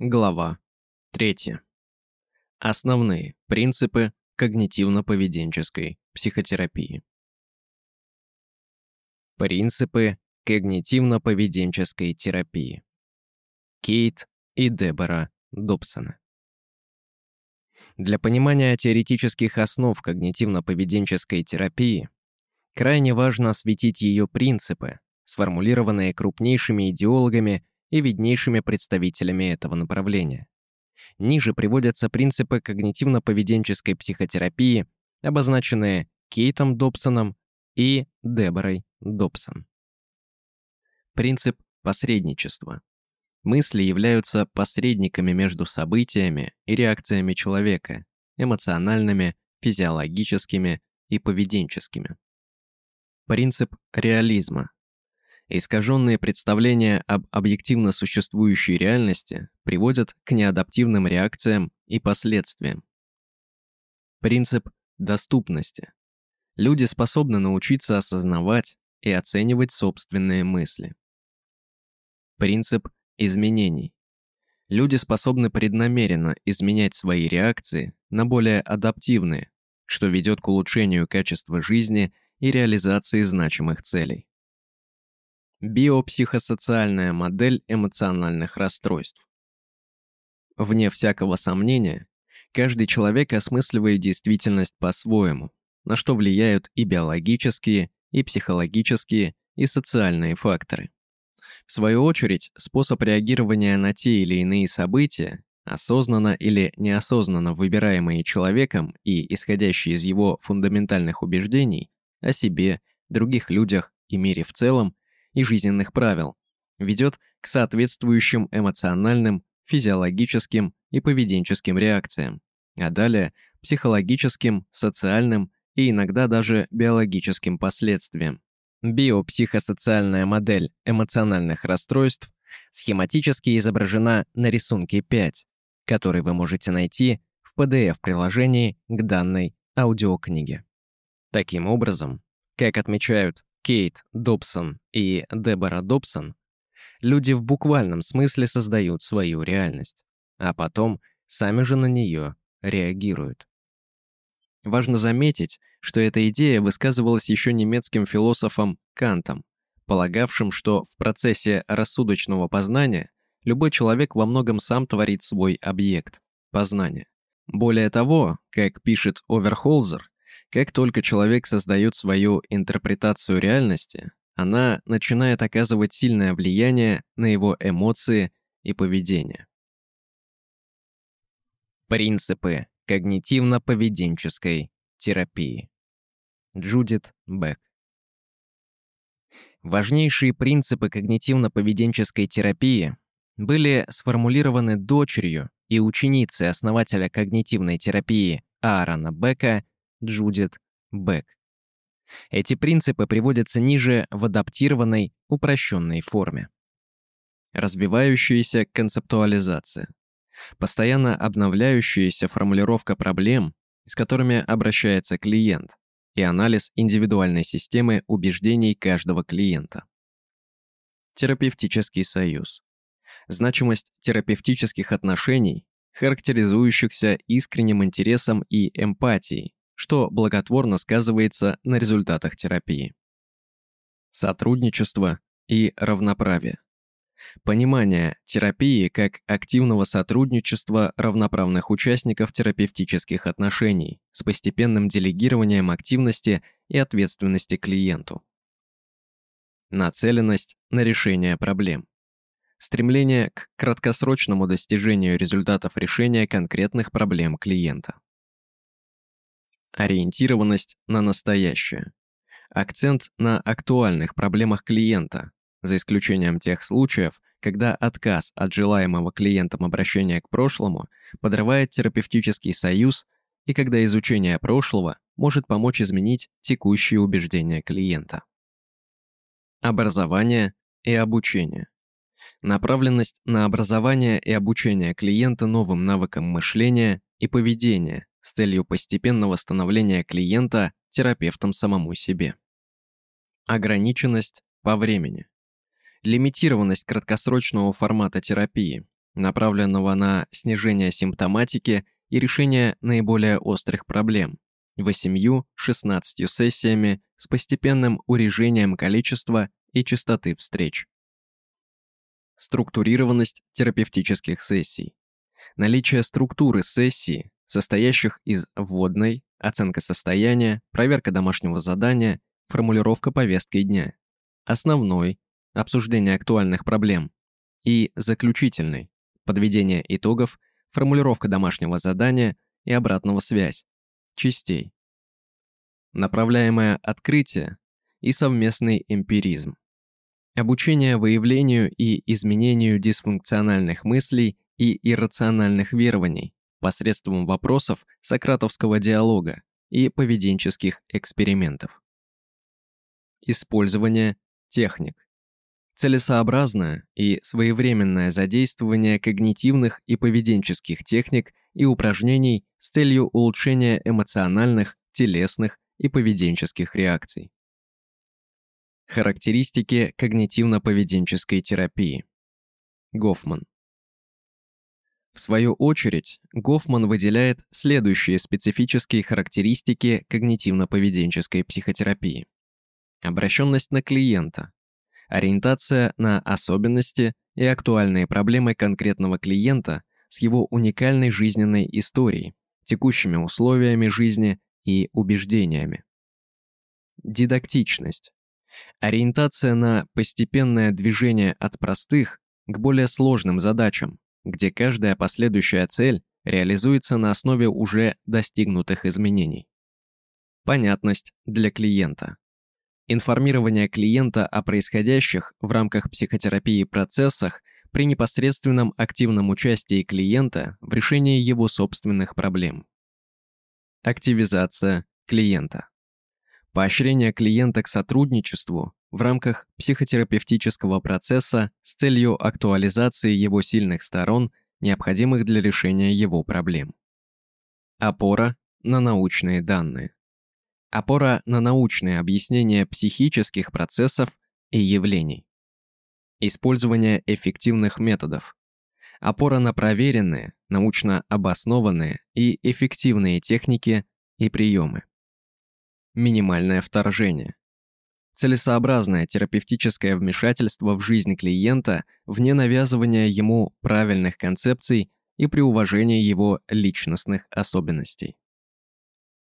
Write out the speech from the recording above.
Глава 3. Основные принципы когнитивно-поведенческой психотерапии. Принципы когнитивно-поведенческой терапии. Кейт и Дебора Добсона. Для понимания теоретических основ когнитивно-поведенческой терапии крайне важно осветить ее принципы, сформулированные крупнейшими идеологами и виднейшими представителями этого направления. Ниже приводятся принципы когнитивно-поведенческой психотерапии, обозначенные Кейтом Добсоном и Деборой Добсон. Принцип посредничества. Мысли являются посредниками между событиями и реакциями человека, эмоциональными, физиологическими и поведенческими. Принцип реализма. Искаженные представления об объективно существующей реальности приводят к неадаптивным реакциям и последствиям. Принцип доступности. Люди способны научиться осознавать и оценивать собственные мысли. Принцип изменений. Люди способны преднамеренно изменять свои реакции на более адаптивные, что ведет к улучшению качества жизни и реализации значимых целей. Биопсихосоциальная модель эмоциональных расстройств. Вне всякого сомнения, каждый человек осмысливает действительность по-своему, на что влияют и биологические, и психологические, и социальные факторы. В свою очередь, способ реагирования на те или иные события, осознанно или неосознанно выбираемые человеком и исходящие из его фундаментальных убеждений о себе, других людях и мире в целом, и жизненных правил, ведет к соответствующим эмоциональным, физиологическим и поведенческим реакциям, а далее психологическим, социальным и иногда даже биологическим последствиям. Биопсихосоциальная модель эмоциональных расстройств схематически изображена на рисунке 5, который вы можете найти в PDF-приложении к данной аудиокниге. Таким образом, как отмечают Кейт Добсон и Дебора Добсон, люди в буквальном смысле создают свою реальность, а потом сами же на нее реагируют. Важно заметить, что эта идея высказывалась еще немецким философом Кантом, полагавшим, что в процессе рассудочного познания любой человек во многом сам творит свой объект – познания. Более того, как пишет Оверхолзер, как только человек создает свою интерпретацию реальности, она начинает оказывать сильное влияние на его эмоции и поведение. Принципы когнитивно-поведенческой терапии. Джудит Бек. Важнейшие принципы когнитивно-поведенческой терапии были сформулированы дочерью и ученицей основателя когнитивной терапии Аарона Бека Джудит Бек. Эти принципы приводятся ниже в адаптированной, упрощенной форме. Развивающаяся концептуализация. Постоянно обновляющаяся формулировка проблем, с которыми обращается клиент, и анализ индивидуальной системы убеждений каждого клиента. Терапевтический союз. Значимость терапевтических отношений, характеризующихся искренним интересом и эмпатией, что благотворно сказывается на результатах терапии. Сотрудничество и равноправие. Понимание терапии как активного сотрудничества равноправных участников терапевтических отношений с постепенным делегированием активности и ответственности клиенту. Нацеленность на решение проблем. Стремление к краткосрочному достижению результатов решения конкретных проблем клиента. Ориентированность на настоящее. Акцент на актуальных проблемах клиента, за исключением тех случаев, когда отказ от желаемого клиентом обращения к прошлому подрывает терапевтический союз и когда изучение прошлого может помочь изменить текущие убеждения клиента. Образование и обучение. Направленность на образование и обучение клиента новым навыкам мышления и поведения с целью постепенного становления клиента терапевтом самому себе. Ограниченность по времени. Лимитированность краткосрочного формата терапии, направленного на снижение симптоматики и решение наиболее острых проблем, 8-16 сессиями с постепенным урежением количества и частоты встреч. Структурированность терапевтических сессий. Наличие структуры сессии, состоящих из вводной, оценка состояния, проверка домашнего задания, формулировка повестки дня, основной, обсуждение актуальных проблем, и заключительной, подведение итогов, формулировка домашнего задания и обратного связь, частей. Направляемое открытие и совместный эмпиризм. Обучение выявлению и изменению дисфункциональных мыслей и иррациональных верований посредством вопросов сократовского диалога и поведенческих экспериментов. Использование техник. Целесообразное и своевременное задействование когнитивных и поведенческих техник и упражнений с целью улучшения эмоциональных, телесных и поведенческих реакций. Характеристики когнитивно-поведенческой терапии. Гофман. В свою очередь, Гофман выделяет следующие специфические характеристики когнитивно-поведенческой психотерапии. Обращенность на клиента, ориентация на особенности и актуальные проблемы конкретного клиента с его уникальной жизненной историей, текущими условиями жизни и убеждениями. Дидактичность. Ориентация на постепенное движение от простых к более сложным задачам, где каждая последующая цель реализуется на основе уже достигнутых изменений. Понятность для клиента. Информирование клиента о происходящих в рамках психотерапии процессах при непосредственном активном участии клиента в решении его собственных проблем. Активизация клиента. Поощрение клиента к сотрудничеству в рамках психотерапевтического процесса с целью актуализации его сильных сторон, необходимых для решения его проблем. Опора на научные данные. Опора на научные объяснения психических процессов и явлений. Использование эффективных методов. Опора на проверенные, научно обоснованные и эффективные техники и приемы. Минимальное вторжение. Целесообразное терапевтическое вмешательство в жизнь клиента вне навязывания ему правильных концепций и при уважении его личностных особенностей.